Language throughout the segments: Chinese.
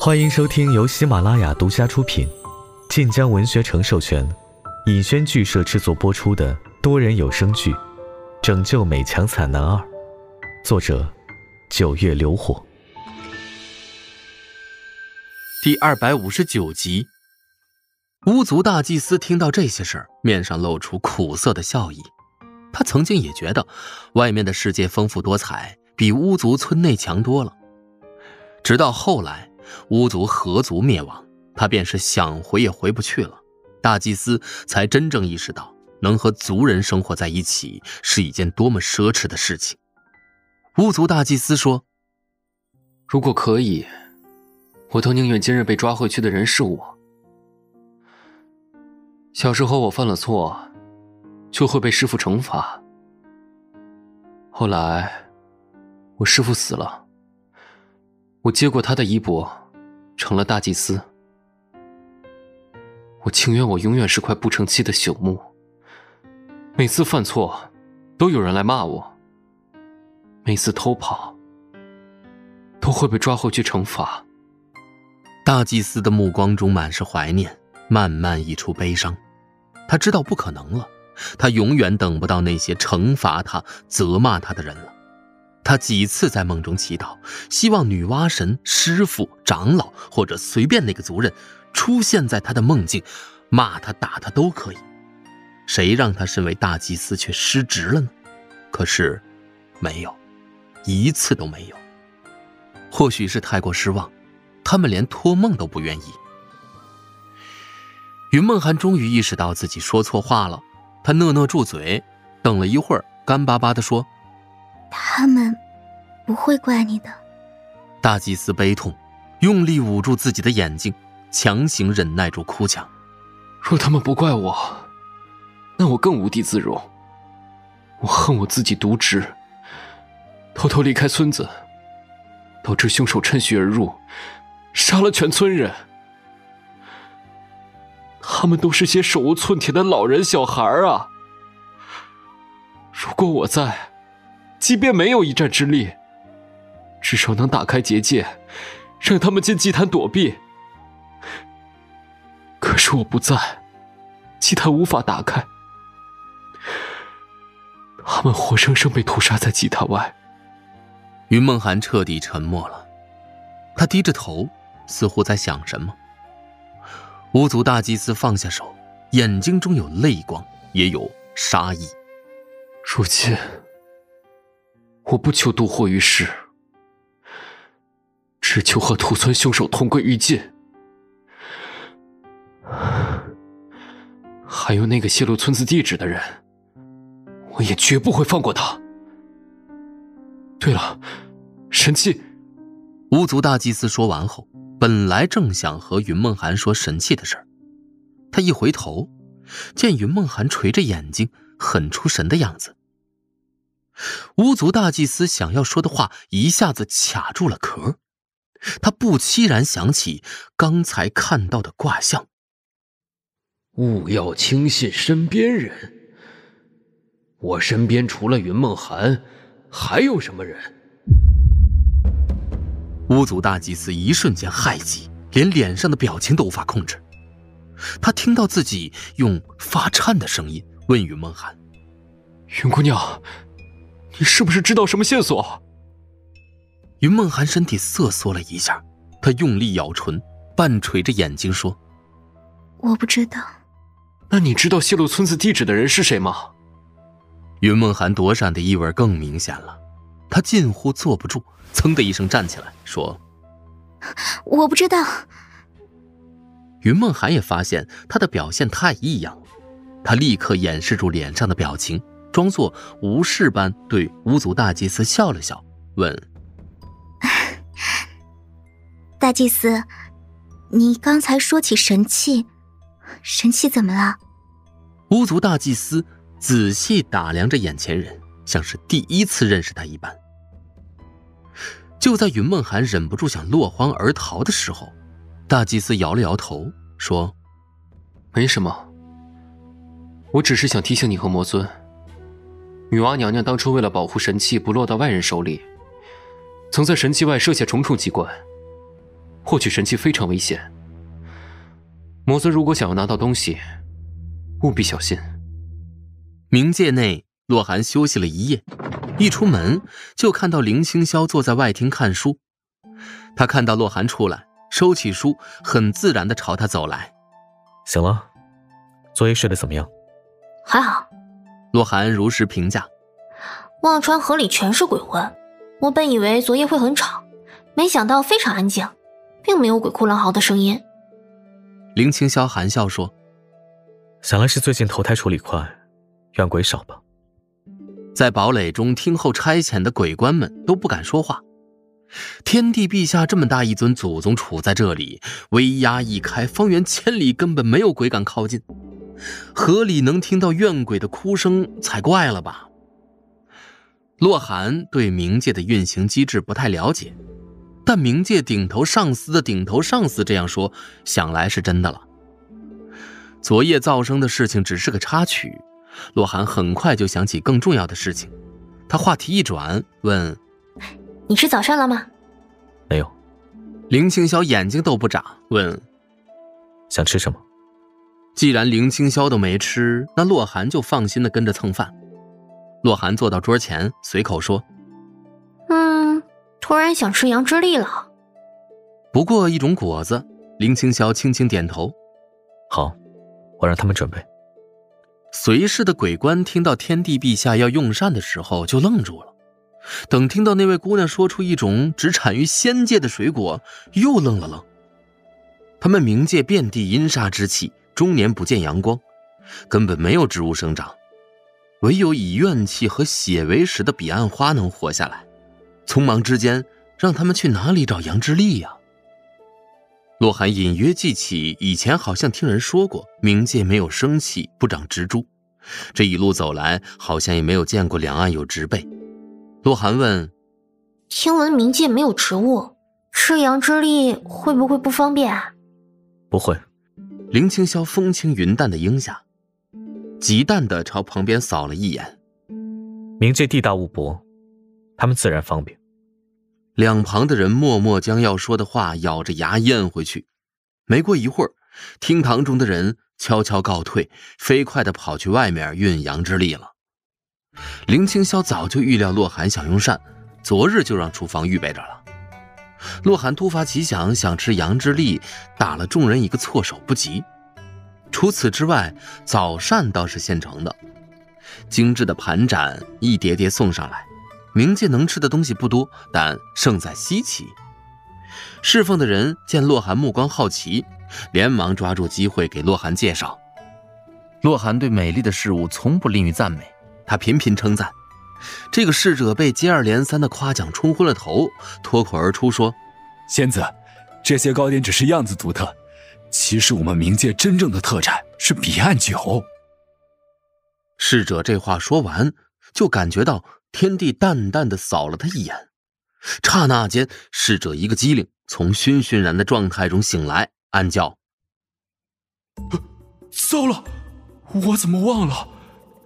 欢迎收听由喜马拉雅独家出品、晋江文学城授权、尹轩剧社制作播出的多人有声剧《拯救美强惨男二》，作者：九月流火，第二百五十九集。巫族大祭司听到这些事儿，面上露出苦涩的笑意。他曾经也觉得，外面的世界丰富多彩，比巫族村内强多了。直到后来，巫族合族灭亡，他便是想回也回不去了。大祭司才真正意识到，能和族人生活在一起是一件多么奢侈的事情。巫族大祭司说：“如果可以，我都宁愿今日被抓回去的人是我。小时候我犯了错。”就会被师傅惩罚。后来，我师傅死了，我接过他的衣钵，成了大祭司。我情愿我永远是块不成器的朽木。每次犯错，都有人来骂我；每次偷跑，都会被抓回去惩罚。大祭司的目光中满是怀念，慢慢溢出悲伤。他知道不可能了。他永远等不到那些惩罚他、责骂他的人了。他几次在梦中祈祷，希望女娲神、师傅、长老或者随便哪个族人出现在他的梦境，骂他、打他都可以。谁让他身为大祭司却失职了呢？可是，没有，一次都没有。或许是太过失望，他们连托梦都不愿意。云梦涵终于意识到自己说错话了。他讷讷住嘴，等了一会儿，干巴巴地说：“他们不会怪你的。”大祭司悲痛，用力捂住自己的眼睛，强行忍耐住哭腔：“若他们不怪我，那我更无地自容。我恨我自己渎职，偷偷离开村子，导致凶手趁虚而入，杀了全村人。”他们都是些手无寸铁的老人小孩啊！如果我在，即便没有一战之力，至少能打开结界，让他们进祭坛躲避。可是我不在，祭坛无法打开，他们活生生被屠杀在祭坛外。云梦涵彻底沉默了，他低着头，似乎在想什么。巫族大祭司放下手，眼睛中有泪光，也有杀意。如今，我不求独活于世，只求和屠村凶手同归于尽。还有那个泄露村子地址的人，我也绝不会放过他。对了，神器。巫族大祭司说完后。本来正想和云梦涵说神器的事儿，他一回头，见云梦涵垂着眼睛，很出神的样子。巫族大祭司想要说的话一下子卡住了壳，他不期然想起刚才看到的卦象：“勿要轻信身边人。我身边除了云梦涵，还有什么人？”巫族大祭司一瞬间害极，连脸上的表情都无法控制。他听到自己用发颤的声音问云梦涵：“云姑娘，你是不是知道什么线索？”云梦涵身体瑟缩了一下，她用力咬唇，半垂着眼睛说：“我不知道。”“那你知道泄露村子地址的人是谁吗？”云梦涵躲闪的意味更明显了，他近乎坐不住。噌的一声站起来，说：“我不知道。”云梦涵也发现他的表现太异样了，他立刻掩饰住脸上的表情，装作无事般对巫族大祭司笑了笑，问：“ 大祭司，你刚才说起神器，神器怎么了？”巫族大祭司仔细打量着眼前人，像是第一次认识他一般。就在云梦涵忍不住想落荒而逃的时候，大祭司摇了摇头，说：“没什么，我只是想提醒你和魔尊，女娲娘娘当初为了保护神器不落到外人手里，曾在神器外设下重重机关。获取神器非常危险。魔尊如果想要拿到东西，务必小心。冥界内，洛寒休息了一夜，一出门就看到林清霄坐在外厅看书。他看到洛寒出来，收起书，很自然的朝他走来。醒了，昨夜睡得怎么样？还好。洛寒如实评价。忘川河里全是鬼魂，我本以为昨夜会很吵，没想到非常安静，并没有鬼哭狼嚎的声音。林清霄含笑说：“想来是最近投胎处理快，怨鬼少吧。”在堡垒中听候差遣的鬼官们都不敢说话。天帝陛下这么大一尊祖宗处在这里，威压一开，方圆千里根本没有鬼敢靠近。河里能听到怨鬼的哭声才怪了吧？洛寒对冥界的运行机制不太了解。但冥界顶头上司的顶头上司这样说，想来是真的了。昨夜噪声的事情只是个插曲，洛寒很快就想起更重要的事情。他话题一转，问：“你吃早饭了吗？”“没有。”林青霄眼睛都不眨，问：“想吃什么？”既然林青霄都没吃，那洛寒就放心的跟着蹭饭。洛寒坐到桌前，随口说。嗯突然想吃杨之力了，不过一种果子。林青霄轻轻点头：“好，我让他们准备。”随侍的鬼官听到天帝陛下要用膳的时候，就愣住了。等听到那位姑娘说出一种只产于仙界的水果，又愣了愣。他们冥界遍地阴煞之气，终年不见阳光，根本没有植物生长，唯有以怨气和血为食的彼岸花能活下来。匆忙之间，让他们去哪里找杨之力呀？洛寒隐约记起以前好像听人说过，冥界没有生气，不长植株。这一路走来，好像也没有见过两岸有植被。洛寒问：“听闻冥界没有植物，吃杨之力会不会不方便？”不会。林青霄风轻云淡的应下，极淡的朝旁边扫了一眼。明界地大物博。他们自然方便。两旁的人默默将要说的话咬着牙咽回去。没过一会儿，厅堂中的人悄悄告退，飞快的跑去外面运阳之力了。林青霄早就预料洛寒想用膳，昨日就让厨房预备着了。洛寒突发奇想，想吃羊之力，打了众人一个措手不及。除此之外，早膳倒是现成的，精致的盘盏一叠叠送上来。冥界能吃的东西不多，但胜在稀奇。侍奉的人见洛寒目光好奇，连忙抓住机会给洛寒介绍。洛寒对美丽的事物从不吝于赞美，他频频称赞。这个侍者被接二连三的夸奖冲昏了头，脱口而出说：“仙子，这些糕点只是样子独特，其实我们冥界真正的特产是彼岸酒。”侍者这话说完，就感觉到。天帝淡淡的扫了他一眼，刹那间，侍者一个机灵，从醺醺然的状态中醒来，暗叫：“糟了，我怎么忘了？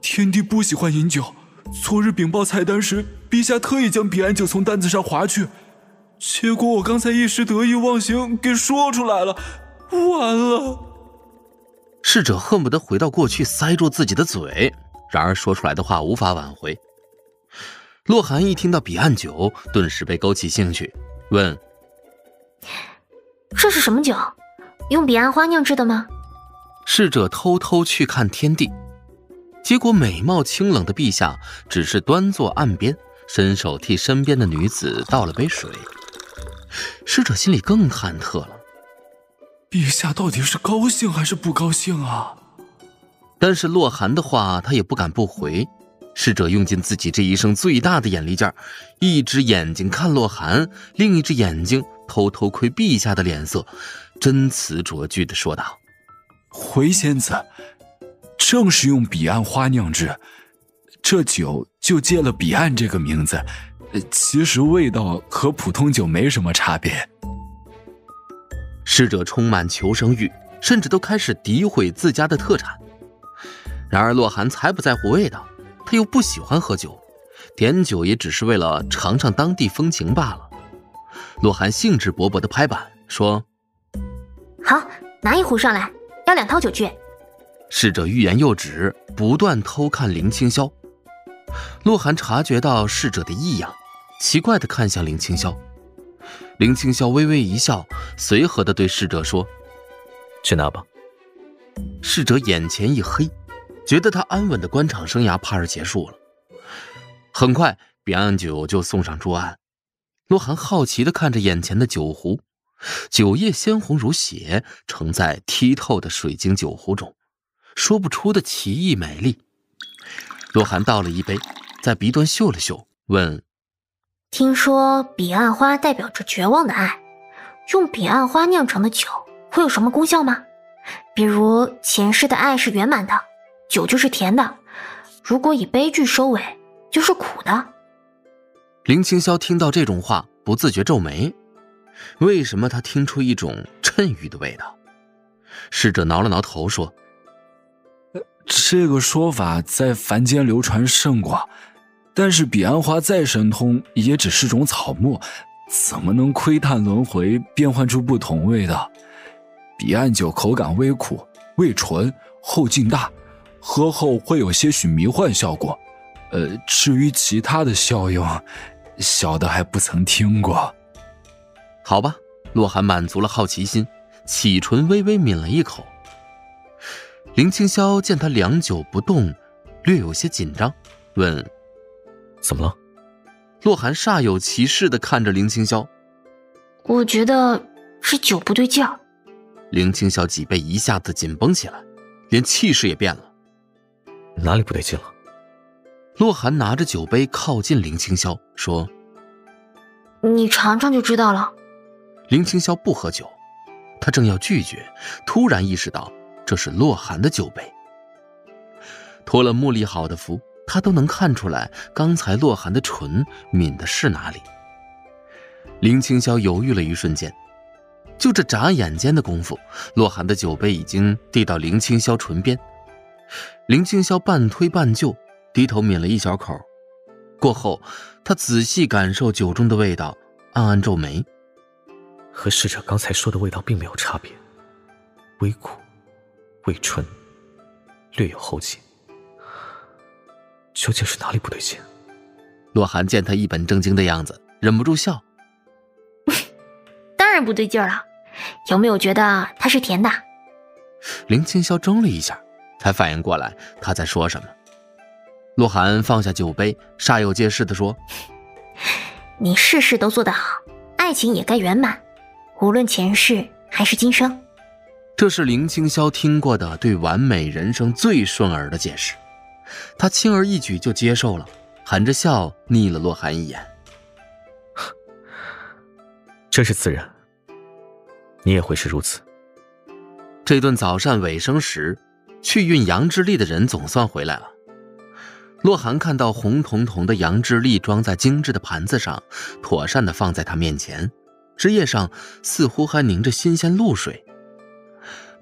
天帝不喜欢饮酒。昨日禀报菜单时，陛下特意将彼岸酒从单子上划去，结果我刚才一时得意忘形，给说出来了，完了。”侍者恨不得回到过去，塞住自己的嘴，然而说出来的话无法挽回。洛寒一听到彼岸酒，顿时被勾起兴趣，问：“这是什么酒？用彼岸花酿制的吗？”侍者偷偷去看天地，结果美貌清冷的陛下只是端坐岸边，伸手替身边的女子倒了杯水。使者心里更忐忑了，陛下到底是高兴还是不高兴啊？但是洛寒的话，他也不敢不回。侍者用尽自己这一生最大的眼力劲儿，一只眼睛看洛寒，另一只眼睛偷偷窥陛下的脸色，真词琢句的说道：“回仙子，正是用彼岸花酿制，这酒就借了彼岸这个名字，其实味道和普通酒没什么差别。”侍者充满求生欲，甚至都开始诋毁自家的特产。然而洛寒才不在乎味道。他又不喜欢喝酒，点酒也只是为了尝尝当地风情罢了。洛寒兴致勃勃地拍板，说：“好，拿一壶上来，要两套酒具。”侍者欲言又止，不断偷看林青霄。洛寒察觉到侍者的异样，奇怪的看向林青霄。林青霄微微一笑，随和的对侍者说：“去拿吧。”侍者眼前一黑，觉得他安稳的官场生涯怕是结束了。很快，彼岸酒就送上桌案。洛寒好奇的看着眼前的酒壶，酒液鲜红如血，盛在剔透的水晶酒壶中，说不出的奇异美丽。洛寒倒了一杯，在鼻端嗅了嗅，问：“听说彼岸花代表着绝望的爱，用彼岸花酿成的酒会有什么功效吗？比如前世的爱是圆满的，酒就是甜的；如果以悲剧收尾，就是苦的。”林青霄听到这种话，不自觉皱眉。为什么他听出一种衬欲的味道？侍者挠了挠头说。这个说法在凡间流传甚广，但是彼岸花再神通，也只是种草木，怎么能窥探轮回，变换出不同味道？彼岸酒口感微苦，味醇，后劲大，喝后会有些许迷幻效果。呃，至于其他的效用，小的还不曾听过。好吧，洛寒满足了好奇心，启唇微微抿了一口。林青霄见他良久不动，略有些紧张，问：“怎么了？”洛寒煞有其事的看着林青霄：“我觉得是酒不对劲儿。”林青霄脊背一下子紧绷起来，连气势也变了。哪里不对劲了？洛寒拿着酒杯靠近林青霄，说：“你尝尝就知道了。”林青霄不喝酒，他正要拒绝，突然意识到。这是洛寒的酒杯，托了穆丽好的福，他都能看出来刚才洛寒的唇抿的是哪里。林青霄犹豫了一瞬间，就这眨眼间的功夫，洛寒的酒杯已经递到林青霄唇边。林青霄半推半就，低头抿了一小口，过后，他仔细感受酒中的味道，暗暗皱眉，和侍者刚才说的味道并没有差别，微苦。味醇，略有后劲，究竟是哪里不对劲？洛寒见他一本正经的样子，忍不住笑。当然不对劲了，有没有觉得它是甜的？林青霄怔了一下，才反应过来他在说什么。洛寒放下酒杯，煞有介事的说：“你事事都做得好，爱情也该圆满，无论前世还是今生。”这是林青霄听过的对完美人生最顺耳的解释，他轻而易举就接受了，含着笑睨了洛寒一眼。真是自然，你也会是如此。这顿早膳尾声时，去运杨之力的人总算回来了。洛寒看到红彤彤的杨之力装在精致的盘子上，妥善的放在他面前，枝叶上似乎还凝着新鲜露水。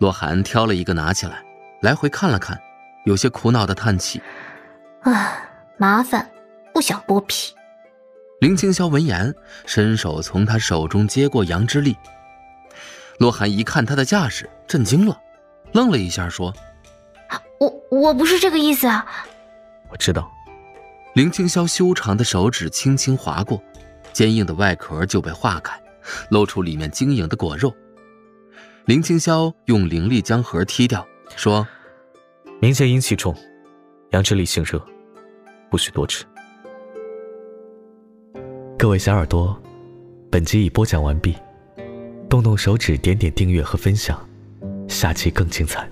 洛寒挑了一个拿起来，来回看了看，有些苦恼的叹气：“啊，麻烦，不想剥皮。”林青霄闻言，伸手从他手中接过杨之力。洛寒一看他的架势，震惊了，愣了一下，说：“我我不是这个意思。”啊。”我知道。林青霄修长的手指轻轻划过，坚硬的外壳就被化开，露出里面晶莹的果肉。林清霄用灵力将盒踢掉，说：“冥界阴气重，阳之力性热，不许多吃。”各位小耳朵，本集已播讲完毕，动动手指，点点订阅和分享，下期更精彩。